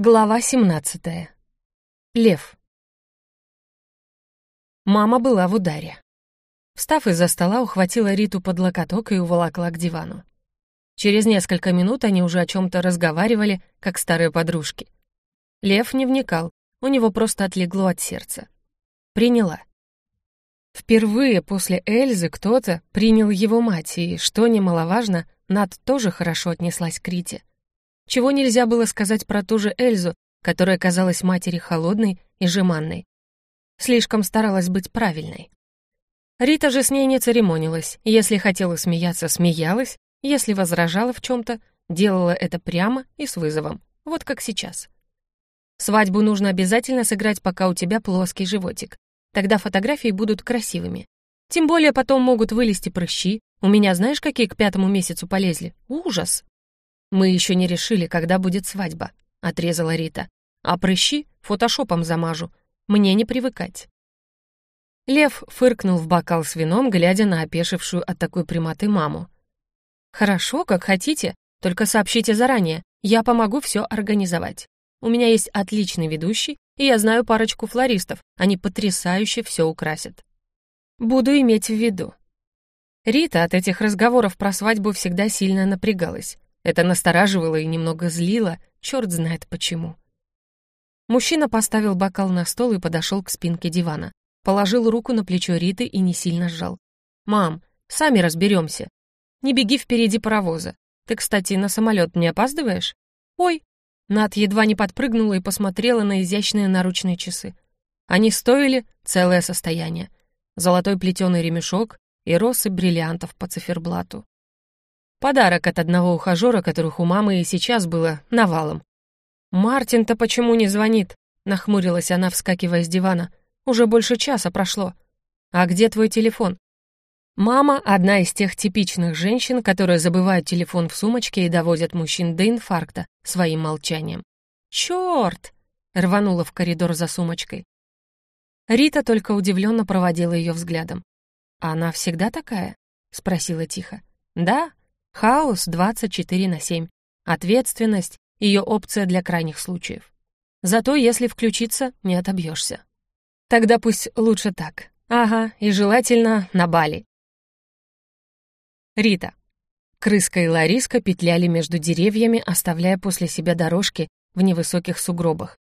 Глава 17. Лев. Мама была в ударе. Встав из-за стола, ухватила Риту под локоток и уволокла к дивану. Через несколько минут они уже о чем-то разговаривали, как старые подружки. Лев не вникал, у него просто отлегло от сердца. Приняла. Впервые после Эльзы кто-то принял его мать, и, что немаловажно, Над тоже хорошо отнеслась к Рите чего нельзя было сказать про ту же Эльзу, которая казалась матери холодной и жеманной. Слишком старалась быть правильной. Рита же с ней не церемонилась. Если хотела смеяться, смеялась. Если возражала в чем-то, делала это прямо и с вызовом. Вот как сейчас. Свадьбу нужно обязательно сыграть, пока у тебя плоский животик. Тогда фотографии будут красивыми. Тем более потом могут вылезти прыщи. У меня знаешь, какие к пятому месяцу полезли? Ужас! «Мы еще не решили, когда будет свадьба», — отрезала Рита. «А прыщи фотошопом замажу. Мне не привыкать». Лев фыркнул в бокал с вином, глядя на опешившую от такой прямоты маму. «Хорошо, как хотите, только сообщите заранее, я помогу все организовать. У меня есть отличный ведущий, и я знаю парочку флористов, они потрясающе все украсят. Буду иметь в виду». Рита от этих разговоров про свадьбу всегда сильно напрягалась. Это настораживало и немного злило, черт знает почему. Мужчина поставил бокал на стол и подошел к спинке дивана. Положил руку на плечо Риты и не сильно сжал. «Мам, сами разберемся. Не беги впереди паровоза. Ты, кстати, на самолет не опаздываешь?» «Ой!» Над едва не подпрыгнула и посмотрела на изящные наручные часы. Они стоили целое состояние. Золотой плетеный ремешок и россыпь бриллиантов по циферблату. Подарок от одного ухажера, которых у мамы и сейчас было навалом. «Мартин-то почему не звонит?» — нахмурилась она, вскакивая с дивана. «Уже больше часа прошло. А где твой телефон?» Мама — одна из тех типичных женщин, которые забывают телефон в сумочке и доводят мужчин до инфаркта своим молчанием. «Чёрт!» — рванула в коридор за сумочкой. Рита только удивленно проводила ее взглядом. «Она всегда такая?» — спросила тихо. «Да, Хаос 24 на 7. Ответственность — ее опция для крайних случаев. Зато если включиться, не отобьешься. Тогда пусть лучше так. Ага, и желательно на Бали. Рита. Крыска и Лариска петляли между деревьями, оставляя после себя дорожки в невысоких сугробах.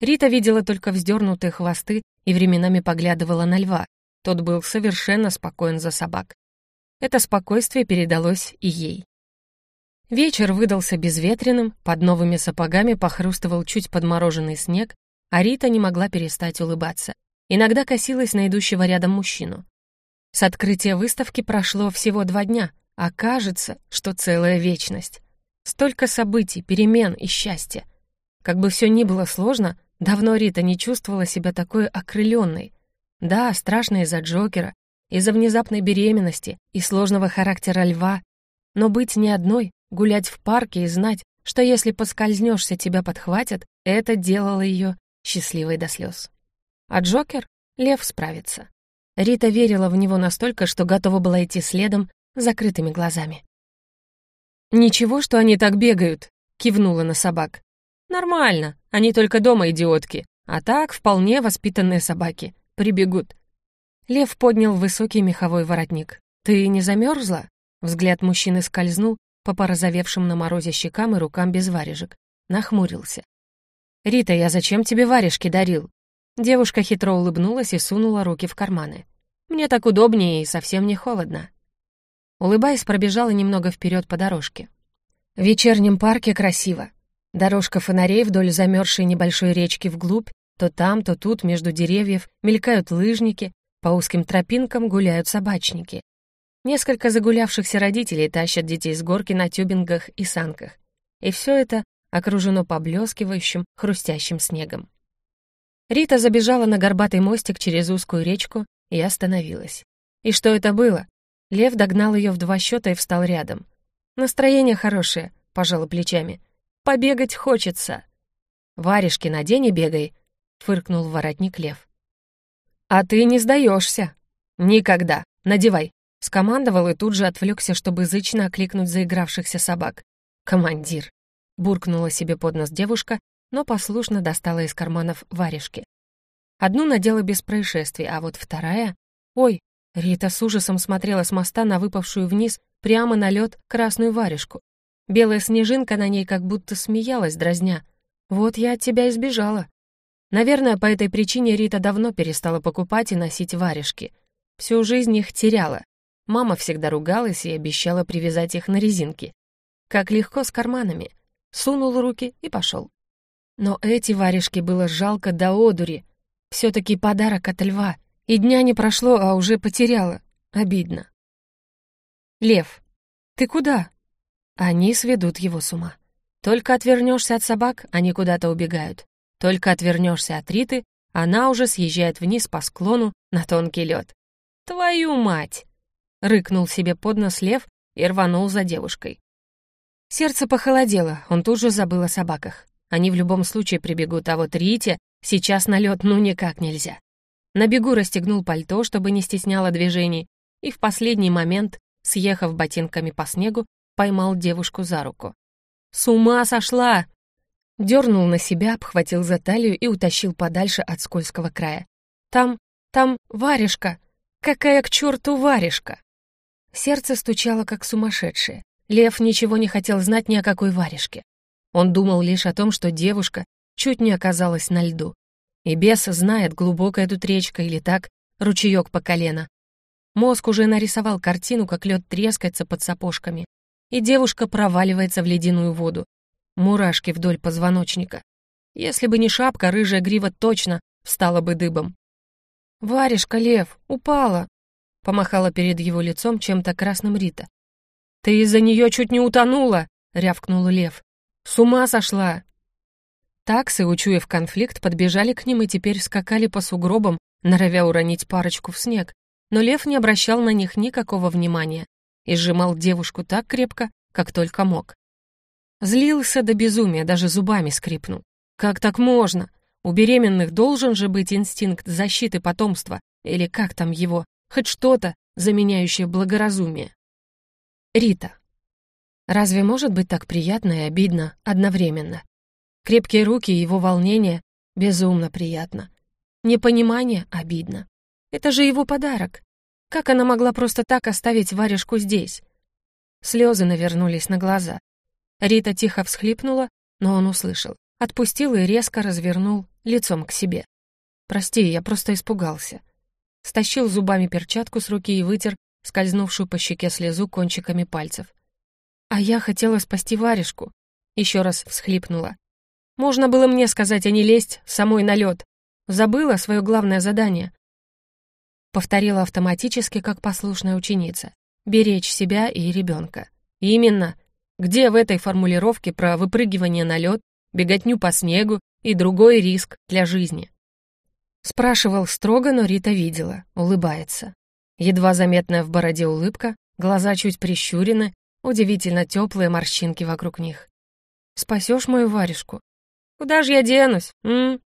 Рита видела только вздернутые хвосты и временами поглядывала на льва. Тот был совершенно спокоен за собак. Это спокойствие передалось и ей. Вечер выдался безветренным, под новыми сапогами похрустывал чуть подмороженный снег, а Рита не могла перестать улыбаться. Иногда косилась на идущего рядом мужчину. С открытия выставки прошло всего два дня, а кажется, что целая вечность. Столько событий, перемен и счастья. Как бы все ни было сложно, давно Рита не чувствовала себя такой окрыленной. Да, страшно из-за Джокера, из-за внезапной беременности и сложного характера льва, но быть не одной, гулять в парке и знать, что если поскользнешься, тебя подхватят, это делало ее счастливой до слез. А Джокер — лев справится. Рита верила в него настолько, что готова была идти следом закрытыми глазами. «Ничего, что они так бегают», — кивнула на собак. «Нормально, они только дома идиотки, а так вполне воспитанные собаки. Прибегут, Лев поднял высокий меховой воротник. «Ты не замерзла?» Взгляд мужчины скользнул по порозовевшим на морозе щекам и рукам без варежек. Нахмурился. «Рита, я зачем тебе варежки дарил?» Девушка хитро улыбнулась и сунула руки в карманы. «Мне так удобнее и совсем не холодно». Улыбаясь, пробежала немного вперед по дорожке. В вечернем парке красиво. Дорожка фонарей вдоль замерзшей небольшой речки вглубь, то там, то тут между деревьев мелькают лыжники, по узким тропинкам гуляют собачники. Несколько загулявшихся родителей тащат детей с горки на тюбингах и санках. И все это окружено поблескивающим, хрустящим снегом. Рита забежала на горбатый мостик через узкую речку и остановилась. И что это было? Лев догнал ее в два счета и встал рядом. «Настроение хорошее», — пожала плечами. «Побегать хочется». «Варежки надень и бегай», — фыркнул воротник Лев. «А ты не сдаешься. «Никогда. Надевай», — скомандовал и тут же отвлекся, чтобы зычно окликнуть заигравшихся собак. «Командир», — буркнула себе под нос девушка но послушно достала из карманов варежки. Одну надела без происшествий, а вот вторая... Ой, Рита с ужасом смотрела с моста на выпавшую вниз прямо на лед красную варежку. Белая снежинка на ней как будто смеялась, дразня. «Вот я от тебя избежала». Наверное, по этой причине Рита давно перестала покупать и носить варежки. Всю жизнь их теряла. Мама всегда ругалась и обещала привязать их на резинке. Как легко с карманами. Сунул руки и пошел. Но эти варежки было жалко до одури. Все-таки подарок от льва. И дня не прошло, а уже потеряла. Обидно. Лев, ты куда? Они сведут его с ума. Только отвернешься от собак, они куда-то убегают. Только отвернешься от Риты, она уже съезжает вниз по склону на тонкий лед. «Твою мать!» — рыкнул себе под нос лев и рванул за девушкой. Сердце похолодело, он тут же забыл о собаках. Они в любом случае прибегут, а вот Рите сейчас на лед ну никак нельзя. На бегу расстегнул пальто, чтобы не стесняло движений, и в последний момент, съехав ботинками по снегу, поймал девушку за руку. «С ума сошла!» Дернул на себя, обхватил за талию и утащил подальше от скользкого края. «Там, там варежка! Какая к черту варежка!» Сердце стучало, как сумасшедшее. Лев ничего не хотел знать ни о какой варежке. Он думал лишь о том, что девушка чуть не оказалась на льду. И бес знает, глубокая тут речка или так, ручеек по колено. Мозг уже нарисовал картину, как лед трескается под сапожками, и девушка проваливается в ледяную воду. Мурашки вдоль позвоночника. Если бы не шапка, рыжая грива точно встала бы дыбом. «Варежка, лев, упала!» — помахала перед его лицом чем-то красным Рита. «Ты из-за нее чуть не утонула!» — рявкнул лев. «С ума сошла!» Таксы, учуяв конфликт, подбежали к ним и теперь скакали по сугробам, норовя уронить парочку в снег. Но лев не обращал на них никакого внимания и сжимал девушку так крепко, как только мог. Злился до безумия, даже зубами скрипнул. Как так можно? У беременных должен же быть инстинкт защиты потомства, или как там его, хоть что-то, заменяющее благоразумие. Рита. Разве может быть так приятно и обидно одновременно? Крепкие руки и его волнение безумно приятно. Непонимание обидно. Это же его подарок. Как она могла просто так оставить варежку здесь? Слезы навернулись на глаза. Рита тихо всхлипнула, но он услышал. Отпустил и резко развернул лицом к себе. «Прости, я просто испугался». Стащил зубами перчатку с руки и вытер скользнувшую по щеке слезу кончиками пальцев. «А я хотела спасти варежку», — еще раз всхлипнула. «Можно было мне сказать, а не лезть самой на лед. Забыла свое главное задание. Повторила автоматически, как послушная ученица. «Беречь себя и ребенка». «Именно. Где в этой формулировке про выпрыгивание на лед, беготню по снегу и другой риск для жизни?» Спрашивал строго, но Рита видела, улыбается. Едва заметная в бороде улыбка, глаза чуть прищурены, удивительно теплые морщинки вокруг них. «Спасешь мою варежку?» «Куда же я денусь, м?»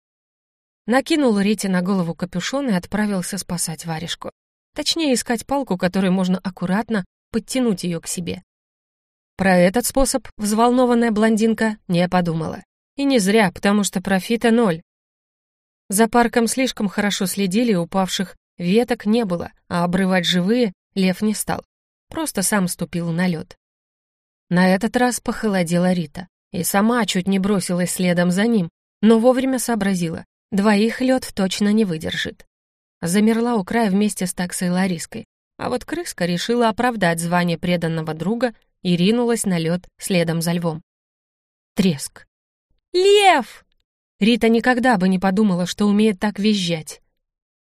Накинул Рите на голову капюшон и отправился спасать варежку. Точнее, искать палку, которой можно аккуратно подтянуть ее к себе. Про этот способ взволнованная блондинка не подумала. И не зря, потому что профита ноль. За парком слишком хорошо следили, упавших веток не было, а обрывать живые лев не стал. Просто сам ступил на лед. На этот раз похолодела Рита и сама чуть не бросилась следом за ним, но вовремя сообразила. Двоих лед точно не выдержит. Замерла у края вместе с таксой Лариской, а вот крыска решила оправдать звание преданного друга и ринулась на лед следом за львом. Треск. «Лев!» Рита никогда бы не подумала, что умеет так визжать.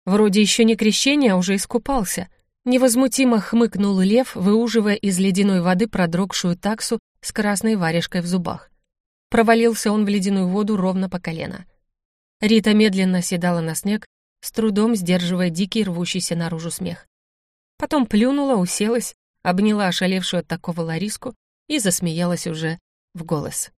Вроде еще не крещение, а уже искупался. Невозмутимо хмыкнул лев, выуживая из ледяной воды продрогшую таксу с красной варежкой в зубах. Провалился он в ледяную воду ровно по колено. Рита медленно седала на снег, с трудом сдерживая дикий рвущийся наружу смех. Потом плюнула, уселась, обняла ошалевшую от такого Лариску и засмеялась уже в голос.